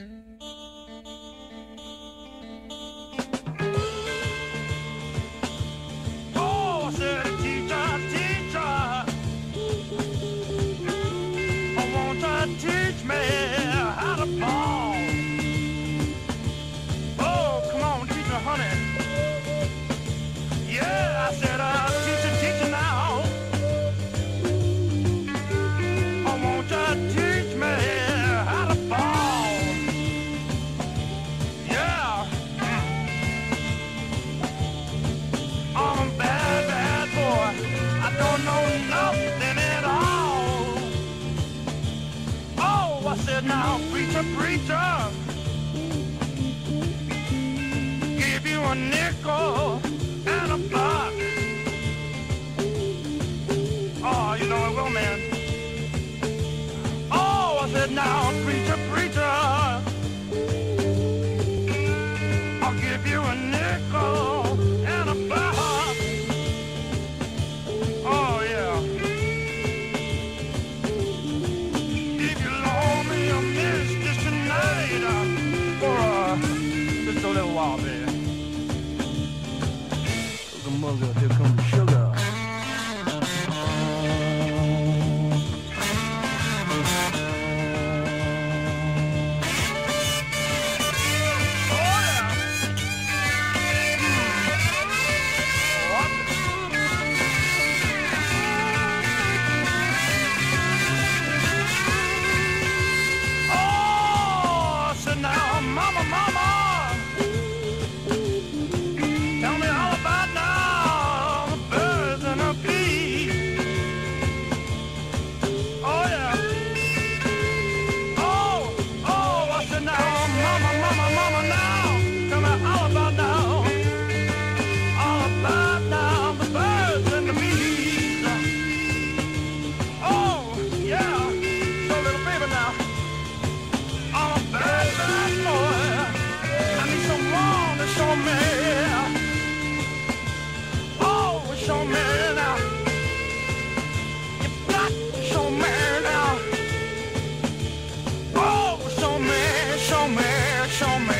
Oh, Oh, now, preacher, preacher. Give you a nickel and a buck. Oh, you know it will, man. Oh, I said now, preacher, preacher. I'll give you a nickel baby. Look, mother, here comes the. show me.